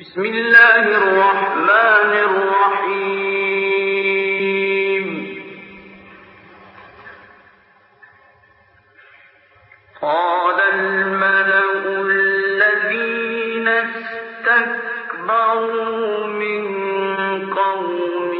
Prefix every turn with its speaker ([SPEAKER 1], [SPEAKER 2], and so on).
[SPEAKER 1] بسم الله الرحمن الرحيم. قال الملأ الذين استكبروا من قومه